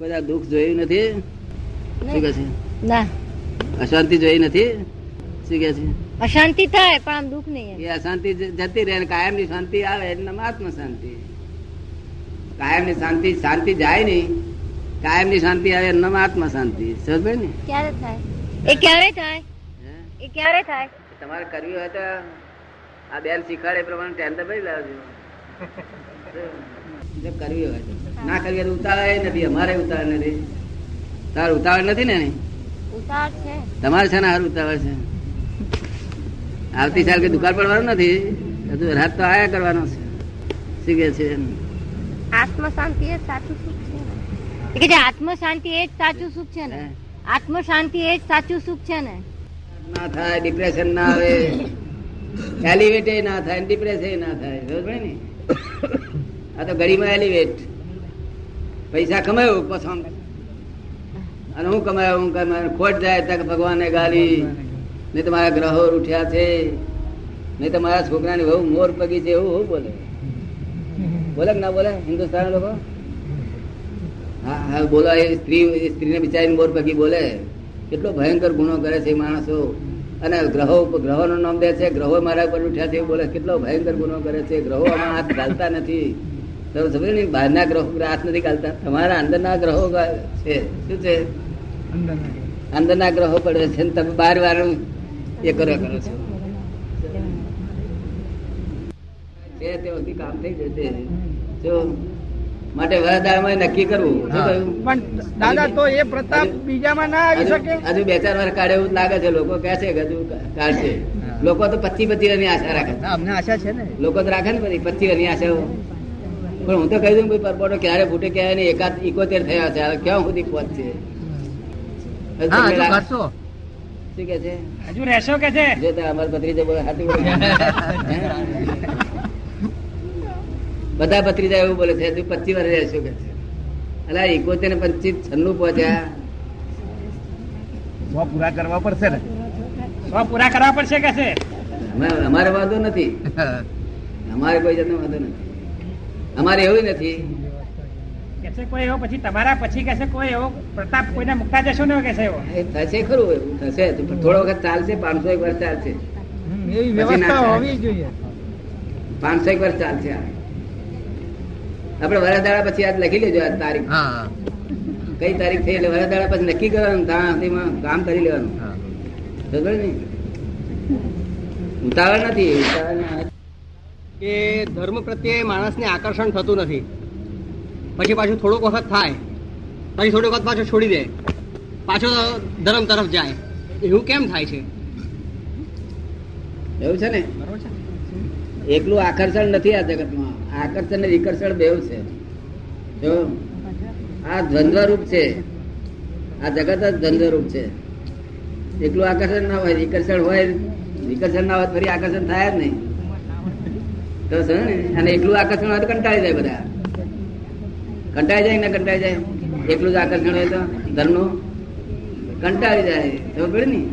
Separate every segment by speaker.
Speaker 1: બધા દુઃખ જોયું નથી? શું કે છે?
Speaker 2: ના.
Speaker 1: અશાંતિ જોઈ નથી? શું કે છે?
Speaker 2: અશાંતિ થાય પણ આમ દુઃખ નહીં
Speaker 1: એ અશાંતિ જતી રહે કાયમ કાયમની શાંતિ આવે એટલે આત્મ શાંતિ. કાયમની શાંતિ શાંતિ જાય નહીં. કાયમની શાંતિ આવે એમ આત્મ શાંતિ. સમજે ને?
Speaker 2: ક્યારે થાય? એ ક્યારે થાય? એ ક્યારે થાય?
Speaker 1: તમારે કર્યું હોય તો આ બેન શીખવાડે એ પ્રમાણે ટેન્ડર ભરી લાવજો. કરવી હોય ના કરવી હોય ઉતાવળ નથી અમારે ઉતાવળ નથી. તાર ઉતાવળ નથી ને એની?
Speaker 2: ઉતાર છે.
Speaker 1: તમારે છે ને હારું ઉતાવળ છે? આવતી સાલ કે દુકાળ પડવાનું નથી? હજુ રાત તો આયા કરવાનો છે. શું કે છે
Speaker 2: આત્મ શાંતિ એ સાચું સુખ છે ને. કે જે આત્મ શાંતિ એ જ સાચું સુખ છે ને? આત્મ શાંતિ એ જ સાચું સુખ છે ને.
Speaker 1: ના થાય ડિપ્રેશન ના આવે. એલિવેટ ના થાય ડિપ્રેશન ના થાય. સમજ ને? આ તો ગરીમાં એલિવેટ પૈસા કમાયો પસંદ અને હું કમાયો? હું કમાયો? ખોટ જાય તક ભગવાને ગાલી. નહીં તમારા મારા ગ્રહો ઉઠ્યા છે. નહીં તમારા છોકરાની બહુ મોર પગી છે એવું હું બોલે? બોલે ના બોલે હિન્દુસ્તાન લોકો? હા હા, બોલો. એ સ્ત્રી સ્ત્રીને બિચારીને મોર પગી બોલે. કેટલો ભયંકર ગુનો કરે છે માણસો. અને ગ્રહો ગ્રહોનું નામ દે છે. ગ્રહો મારા પર ઉઠ્યા છે. એવું બોલે કેટલો ભયંકર ગુનો કરે છે. ગ્રહો આમાં હાથ ગાલતા નથી. તમે સમજો ને, બહારના ગ્રહો હાથ નથી ઘાલતા તમારા અંદરના ગ્રહો છે. શું છે? અંદરના ગ્રહો પડે છે ને તમે બાર વાર એ કર્યા કરો છો. છે તે વખતે કામ થઈ જશે. જો માટે વરદાનમાં નક્કી કરવું. શું કહ્યું?
Speaker 3: પણ દાદા તો એ પ્રતાપ બીજામાં ના આવી શકે?
Speaker 1: હજુ બે ચાર વાર કાઢે એવું લાગે છે. લોકો કહે છે હજુ કાઢશે. લોકો તો પચી પચી ની આશા રાખે
Speaker 3: અમને આશા છે ને.
Speaker 1: લોકો તો રાખે ને બધી પચી ની આશા. પણ હું તો કહી દઉં પરપોટો ક્યારે ફૂટે ક્યારે નહીં. એકાદ ઇકોતેર થયા છે. હવે ક્યાં સુધી પહોંચશે? શું કે છે?
Speaker 3: હજુ રહેશો કે છે?
Speaker 1: જો તે પત્રી બોલે હાથી? બધા ભત્રીજા એવું બોલે છે તું પચી વાર રહેશું કે છે? અલા ઇકોતેર ને પચીસ છન્નું પહોંચ્યા.
Speaker 3: સો પૂરા કરવા પડશે ને? સો પૂરા કરવા પડશે કે છે?
Speaker 1: અમારે વાંધો નથી. અમારે કોઈ જાતનો વાંધો નથી. અમારે એવું નથી.
Speaker 3: છે કોઈ એવો પછી તમારા પછી કે કોઈ એવો પ્રતાપ કોઈને મુકતા જશો ને કે છે એવો?
Speaker 1: થશે ખરું એવું થશે. થોડો વખત ચાલશે પાંચસો એક વર્ષ ચાલશે.
Speaker 3: એવી
Speaker 1: વ્યવસ્થા હોવી
Speaker 3: જોઈએ.
Speaker 1: પાંચસો એક વર્ષ ચાલશે આ. આપણે વરસદાડા પછી આજ લખી લેજો આ તારીખ. કઈ તારીખ થઈ એટલે વરસદાડા પછી નક્કી કરવાનું ત્યાં કામ કરી લેવાનું. ખબર ને ઉતાવળ નથી ઉતાવળ
Speaker 4: કે ધર્મ પ્રત્યે માણસને આકર્ષણ થતું નથી. પછી પાછું થોડુંક વખત થાય. પછી થોડીક વખત પાછો છોડી દે. પાછો ધર્મ તરફ જાય. એવું કેમ થાય છે?
Speaker 1: એવું છે ને? એકલું આકર્ષણ નથી આ જગતમાં. આકર્ષણ ને વિકર્ષણ બેવ છે. જો આ દ્વંદ્વ રૂપ છે. આ જગત જ દ્વંદ્વ રૂપ છે. એકલું આકર્ષણ ના હોય, વિકર્ષણ હોય, વિકર્ષણ ના હોય, ફરી આકર્ષણ થાય જ નહીં. તો છે ને? અને એકલું આકર્ષણ હોય તો કંટાળી જાય બધા. કંટાળી જાય ને કંટાળી જાય? એકલું જ આકર્ષણ હોય તો ધર્મનું કંટાળી જાય. ખબર પડે ને?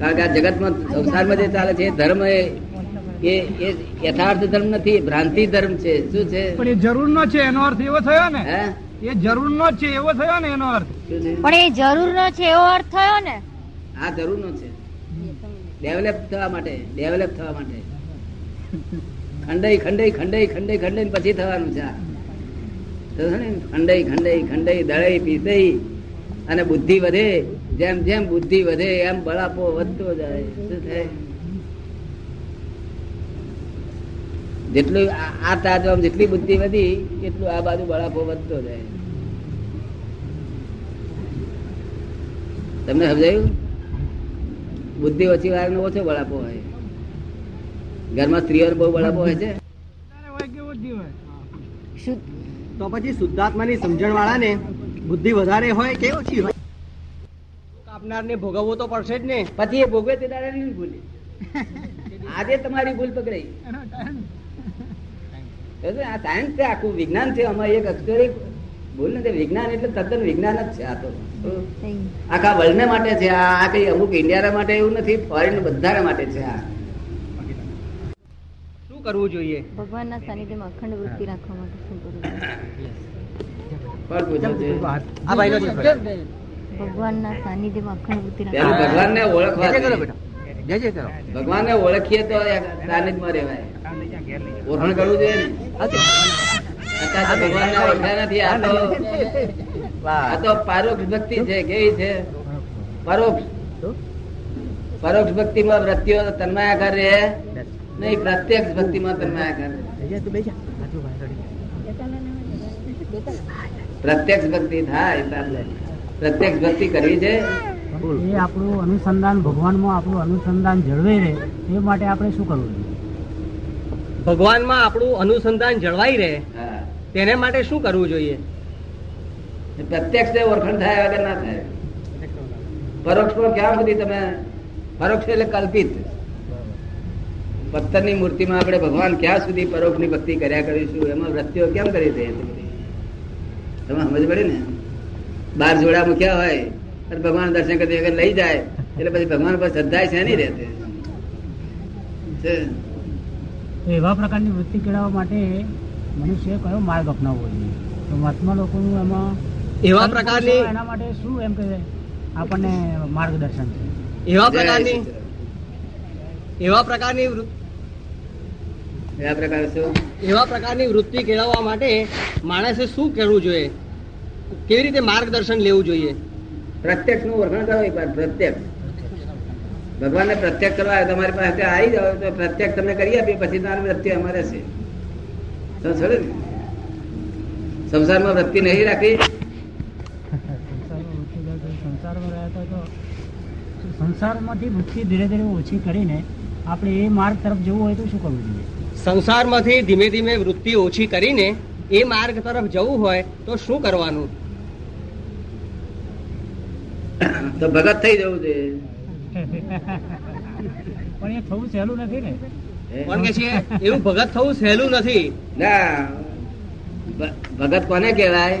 Speaker 1: કારણ કે આ જગતમાં સંસારમાં જે ચાલે છે ધર્મ એ એ એ યથાર્થ ધર્મ નથી ભ્રાંતિ ધર્મ છે. શું છે?
Speaker 3: પણ એ જરૂર નો છે એનો અર્થ એવો થયો ને? એ જરૂર નો છે એવો થયો ને એનો અર્થ?
Speaker 2: પણ એ જરૂર નો છે એવો અર્થ થયો ને?
Speaker 1: આ જરૂર નો છે. ડેવલપ થવા માટે ડેવલપ થવા માટે. ખંડાઈ ખંડાઈ ખંડાઈ ખંડાઈ ખંડાઈ પછી થવાનું છે ખંડઈ ખંડઈ ખંડઈ ને ખંડાઈ ખંડાઈ ખંડાઈ દળાઈ પીસાઈ અને બુદ્ધિ વધે. જેમ જેમ બુદ્ધિ વધે એમ બળાપો વધતો જાય. શું થાય? જેટલું આ તાજવામાં જેટલી બુદ્ધિ વધી એટલું આ બાજુ બળાપો વધતો જાય. તમને સમજાયું? બુદ્ધિ ઓછી વાળાનો ઓછો બળાપો હોય. ઘરમાં સ્ત્રીઓ બહુ બળાપો હોય છે?
Speaker 4: તો પછી શુદ્ધાત્માની સમજણ વાળાને બુદ્ધિ વધારે હોય કે ઓછી હોય? આપનારને ભોગવવો તો પડશે જ ને.
Speaker 1: પછી એ ભોગવે તે દાડે નહીં ભૂલી. આજે તમારી ભૂલ પકડાઈ? આ સાયન્સ છે આખું વિજ્ઞાન છે આમાં એક અક્ષર એક ભૂલ નથી. વિજ્ઞાન એટલે તદ્દન વિજ્ઞાન જ છે આ તો. આખા વર્લ્ડ માટે છે આ આ કઈ અમુક ઇન્ડિયા માટે એવું નથી ફોરેન બધા માટે છે આ.
Speaker 4: શું કરવું જોઈએ?
Speaker 2: ભગવાનના સાનિધ્યમાં અખંડ વૃત્તિ રાખવા માટે શું કરવું
Speaker 1: કોણ પૂછે છે.
Speaker 4: આ ભાઈનો જ પ્રશ્ન.
Speaker 2: ભગવાનના સાનિધ્યમાં અખંડ
Speaker 1: ભગવાનને ઓળખવા જોઈએ. ઓળખીએ તો સાનિધ્યમાં રહેવાય. ઓળખ કરવું જોઈએ ને? પરોક્ષ ભક્તિ છે કેવી છે? પરોક્ષ. પરોક્ષ ભક્તિમાં વૃત્તિઓ તન્માયાકાર રહે નહીં પ્રત્યક્ષ ભક્તિમાં તન્માયા કરે. પ્રત્યક્ષ ભક્તિ થાય. પ્રત્યક્ષ ભક્તિ કરવી છે.
Speaker 5: એ આપણું અનુસંધાન ભગવાનમાં આપણું અનુસંધાન જળવાઈ રહે. એ માટે આપણે શું કરવું
Speaker 4: ભગવાનમાં આપણું અનુસંધાન જળવાઈ રહે. તેને માટે શું કરવું જોઈએ?
Speaker 1: પ્રત્યક્ષ ઓળખણ થાય વગર ના થાય. પરોક્ષમાં ક્યાં સુધી તમે પરોક્ષ એટલે કલ્પિત. પથ્થરની મૂર્તિમાં આપણે ભગવાન ક્યાં સુધી પરોક્ષની ભક્તિ કર્યા કરીશું એમાં વૃત્તિઓ કેમ કરી દે તમે સમજ પડે ને? બાર જોડા મૂક્યા હોય અને ભગવાન દર્શન કરી વગર લઈ જાય એટલે પછી ભગવાન પર શ્રદ્ધા છે નહીં રહેતી.
Speaker 5: તો એવા પ્રકારની વૃત્તિ કેળવવા માટે મનુષ્યએ કયો માર્ગ અપનાવવો જોઈએ? તો મહાત્મા લોકોનું એમાં
Speaker 4: એવા પ્રકારની
Speaker 5: એના માટે શું એમ કે આપણને માર્ગદર્શન છે?
Speaker 4: એવા પ્રકારની એવા પ્રકારની
Speaker 1: એવા પ્રકાર
Speaker 4: એવા પ્રકારની વૃત્તિ કેળવવા માટે માણસે શું કરવું જોઈએ? કેવી રીતે માર્ગદર્શન લેવું જોઈએ?
Speaker 1: પ્રત્યક્ષનું ઓળખાણ કરો એકવાર પ્રત્યક્ષ. ભગવાનને પ્રત્યક્ષ કરવા આવે તમારી પાસે આવી જાવ તો પ્રત્યક્ષ તમને કરી આપીએ પછી તમારી વૃત્તિ અમારે છે. સમજ ને. સંસારમાં વૃત્તિ નહીં રાખી
Speaker 5: સંસારમાં વૃત્તિ જાય તો સંસારમાં રહ્યા તો સંસારમાંથી વૃત્તિ ધીરે ધીરે ઓછી કરીને આપણે એ માર્ગ તરફ જવું હોય તો શું કરવું જોઈએ?
Speaker 4: સંસારમાંથી ધીમે ધીમે વૃત્તિ ઓછી કરીને એ માર્ગ તરફ જવું હોય તો શું કરવાનું?
Speaker 1: તો ભગત થઈ જવું જોઈએ.
Speaker 5: પણ એ થવું સહેલું નથી ને.
Speaker 4: કોણ કે છે? એવું ભગત થવું સહેલું નથી.
Speaker 1: ના. ભગત કોને કહેવાય?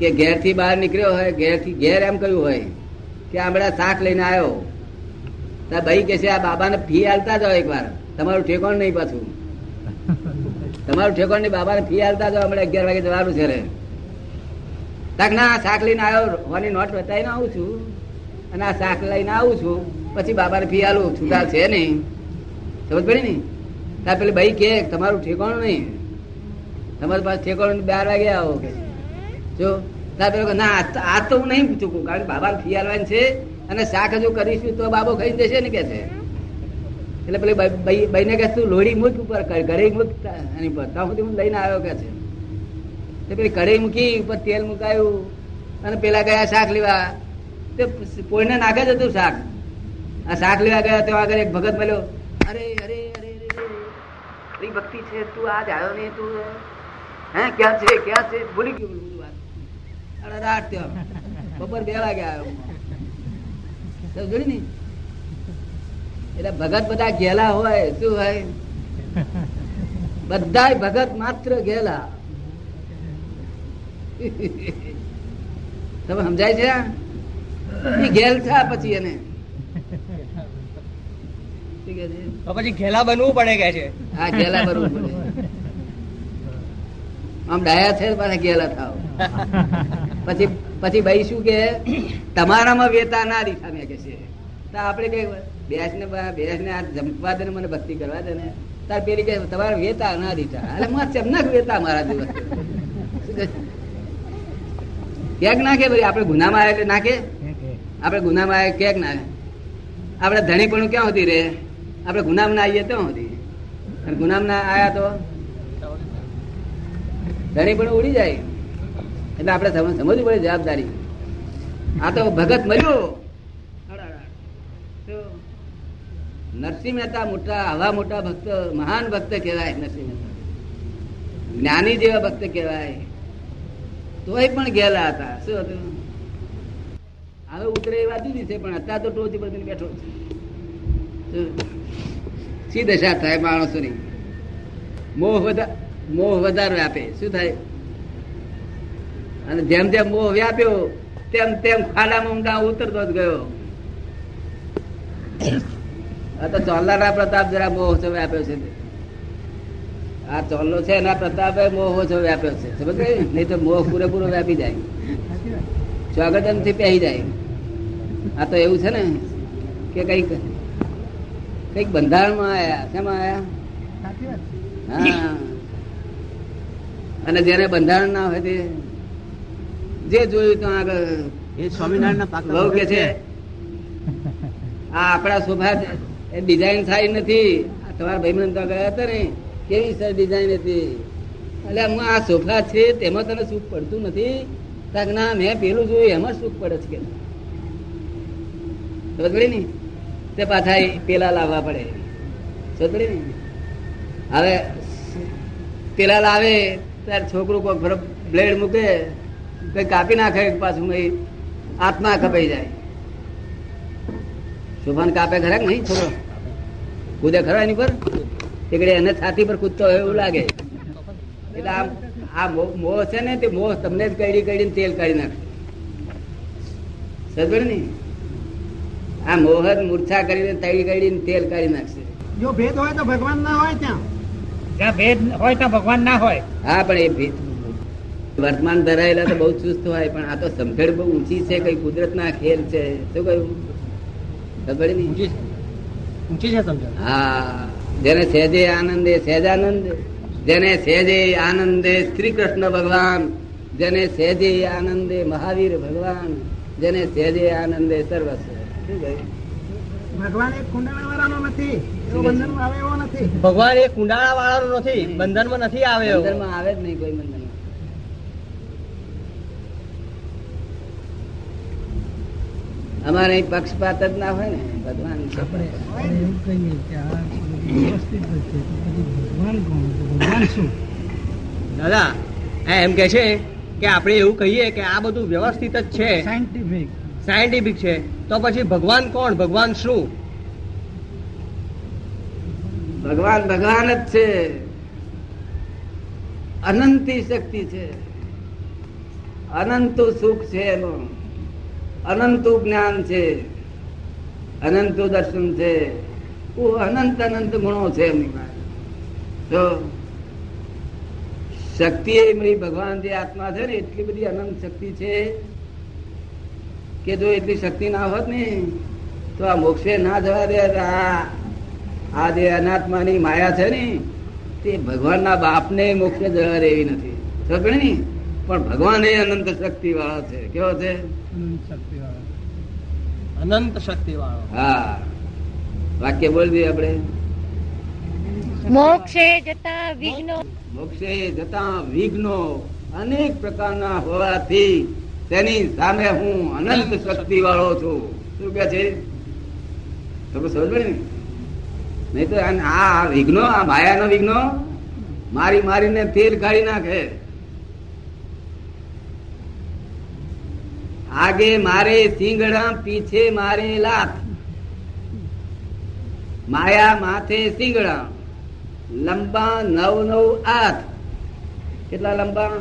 Speaker 1: કે ઘેરથી બહાર નીકળ્યો હોય ઘેરથી ઘેર એમ કહ્યું હોય કે હમણાં શાક લઈને આવ્યો. તા ભાઈ કે છે આ બાબાને ફી હાલતા જાઓ એકવાર. તમારું ઠેકોણ નહીં પાછું. તમારું ઠેકોણ નહીં બાબાને ફી હાલતા જાઓ. હમણાં અગિયાર વાગે જવાનું છે રે. તાક ના શાક લઈને આવ્યો હોની નોટ બતાવીને આવું છું. અને આ શાક લઈને આવું છું. પછી બાબાને ફી હાલું છૂટા છે નહીં. સમજ પડી ને? તાર પેલી ભાઈ કે, તમારું ઠેકાણું નહીં. તમારી પાસે ઠેકાણું બાર વાગે આવો. કે જો, તા પેલો ના આજ તો- હું નહીં ચૂકું કારણ કે બાબાને ફી હાલવાની છે અને શાક હજુ કરીશું તો બાબો ખાઈ દેશે ને કે છે. એટલે પેલી બાઈ- બાઈ બાઈને કે તું લોહી મૂક ઉપર, ઘરે મૂક એની પર ત્યાં સુધી હું લઈને આવ્યો કે છે. પેલી કઢાઈ મૂકી, ઉપર તેલ મુકાયું અને પેલા ગયા શાક લેવા. તે પોઈને નાખે જ હતું શાક? આ શાક લેવા ગયા તો આગળ એક ભગત મળ્યો, અરે અરે અરે અરે ભક્તિ છે, તું આજ આવ્યો નહીં તું, હે? ક્યાં છે ક્યાં છે? ભૂલી ગયું બધું વાત. અરે રાત ત્યાં બપોર બે વાગે આવ્યો તો જોયું ને? એટલે ભગત બધા ઘેલા હોય, શું હોય? બધાય ભગત માત્ર ઘેલા તમે સમજાય છે? એ ઘેલ થયા પછી એને.
Speaker 4: પછી ઘેલા બનવું પડે કે છે?
Speaker 1: હા ઘેલા બનવું પડે. આમ ડાયા છે પાછા ઘેલા થાવ. પછી પછી ભાઈ શું કે તમારામાં વેતા ના દીઠા મેં કે છે. તો આપણે કે બેસ ને બેસ ને આ જમવા દે ને મને ભક્તિ કરવા દે ને. તાર પેલી કે તમારે વેતા ના દીઠા એટલે માં ચમનક વેતા મારા દિવસ. ક્યાંક નાખે ભાઈ આપણે ગુનામાં આવે એટલે નાખે. આપણે ગુનામાં આવે ક્યાંક ના આપણે ધણી પણ ક્યાં સુધી રે આપણે ગુનામ ના આવીએ ત્યાં સુધી. અને ગુનામ ના આયા તો ધણી પણ ઉડી જાય. એટલે આપણે સમ- સમજવું પડે જવાબદારી. આ તો ભગત મળ્યો નરસિંહ મહેતા મોટા, આવા મોટા ભક્ત, મહાન ભક્ત કહેવાય નરસિંહ મહેતા. જ્ઞાની જેવા ભક્ત કહેવાય. તોય પણ ગયેલા હતા. શું હતું? હવે ઉતરે એ વાત છે, પણ અત્યારે તો ટોચી બધી બેઠો છે. શું? દશા થાય માણસોની? મોહ વધારે મોહ વધારે વ્યાપે શું થાય? અને જેમ જેમ મોહ વ્યાપ્યો, તેમ તેમ ખાડામાં ઊંડા ઉતરતો જ ગયો. આ તો ચોલ્લાના પ્રતાપ જરા મોહ છે વ્યાપ્યો છે. આ ચોલ્લો છે એના પ્રતાપે મોહ ઓછો વ્યાપ્યો છે. સમજ નહીં તો મોહ પૂરેપૂરો વ્યાપી જાય. સ્વાગતમથી પહેરી જાય. આ તો એવું છે ને કે કંઈક કંઈક બંધારણમાં આયા. શેમાં આયા? હા. અને જેને બંધારણ ના હોય તે જે જોયું તો આગળ
Speaker 4: એ સ્વામિનારાયણ પાક
Speaker 1: બહુ કે છે. આ આપણા સોફા છે, એ ડિઝાઇન સારી નથી. આ તમારા ભાઈ તો ગયા હતા ને કેવી સર ડિઝાઇન હતી. એટલે હું આ સોફા છે તેમાં તને સુખ પડતું નથી. ના, મેં પેલું જોયું, એમાં સુખ પડે છે કે સમજ ને? તે પાછા પેલા લાવવા પડે. સમજ ને? હવે પેલા લાવે ત્યારે છોકરું કોઈ બ્લેડ મૂકે, કઈ કાપી નાખે, પાછું કઈ આત્મા કપાઈ જાય. શુભાન કાપે ખરા નહીં, છોકરો? કૂદે ખરા એની પર? એકડે એને છાતી પર કૂદતો હોય એવું લાગે. એટલે આ આ મોહ- છે ને તે મોહ તમને જ કઈડી કઈડીને તેલ કાઢી નાખે. સદગર ને? આ મોહ જ મૂર્છા કરીને તળી કાઢીને તેલ કાઢી નાખશે.
Speaker 4: જો ભેદ હોય તો ભગવાન ના હોય ત્યાં.
Speaker 3: જ્યાં ભેદ હોય તો ભગવાન ના હોય.
Speaker 1: હા પણ એ ભેદ- વર્તમાન ધરાયેલા તો બહુ ચુસ્ત હોય પણ આ તો સંભેળ બહુ ઊંચી છે કઈ કુદરત ના ખેલ છે. શું કહ્યું? નહીં?
Speaker 4: ઊંચી છે સમજણ.
Speaker 1: હા જેને સહેજે આનંદે સહેજાનંદ. જેને સહેજે આનંદે શ્રી કૃષ્ણ ભગવાન જેને સહેજે આનંદે મહાવીર ભગવાન જેને સહેજે આનંદે સર્વસ્વ. શું
Speaker 5: ભગવાન એક કુંડાળા વાળાનો નથી આવે નથી.
Speaker 4: ભગવાન એ કુંડાળા વાળાનો નથી બંધનમાં નથી આવે એવો.
Speaker 1: બંધનમાં આવે જ નહીં કોઈ બંધનમાં અમારે અહીં પક્ષપાત જ ના હોય ને ભગવાન
Speaker 5: એવું કહીએ કે આ વ્યવસ્થિત છે ભગવાન કોણ ભગવાન શું?
Speaker 4: દાદા હા એમ કે છે કે આપણે એવું કહીએ કે આ બધું વ્યવસ્થિત જ છે.
Speaker 5: સાયન્ટિફિક
Speaker 4: સાયન્ટિફિક છે. તો પછી ભગવાન કોણ? ભગવાન શું?
Speaker 1: ભગવાન ભગવાન જ છે. અનંતી શક્તિ છે. અનંત સુખ છે એનું. અનંત જ્ઞાન છે. અનંત દર્શન છે. અનંત અનંત ગુણો છે એમની પાસે. તો શક્તિ એ મળી ભગવાન જે આત્મા છે ને, એટલી બધી અનંત શક્તિ છે કે જો એટલી શક્તિ ના હોત ને, તો આ મોક્ષે ના જવા દે. આ જે અનાત્માની માયા છે ને, તે ભગવાનના બાપને મોક્ષે જવા દેવી નથી. ખબર ને પણ ભગવાન એ અનંત શક્તિ વાળો છે. કેવો છે?
Speaker 5: અનંત શક્તિ વાળા
Speaker 4: અનંત શક્તિ વાળો
Speaker 1: હા. વાક્ય બોલ દઈએ આપણે?
Speaker 2: મોક્ષે જતા વિઘ્નો.
Speaker 1: મોક્ષે જતા વિઘ્નો અનેક પ્રકારના હોવાથી તેની સામે હું અનંત શક્તિ વાળો છું. શું કે છે? તમે સમજ ને? નહીં તો આ- આ વિઘ્નો આ માયાનો વિઘ્નો મારી મારીને તેલ કાઢી નાખે. આગે મારે સિંગડા પીછે મારે લાત. માયા માથે સિંગડા, લંબા નવ નવ આઠ કેટલા લંબા?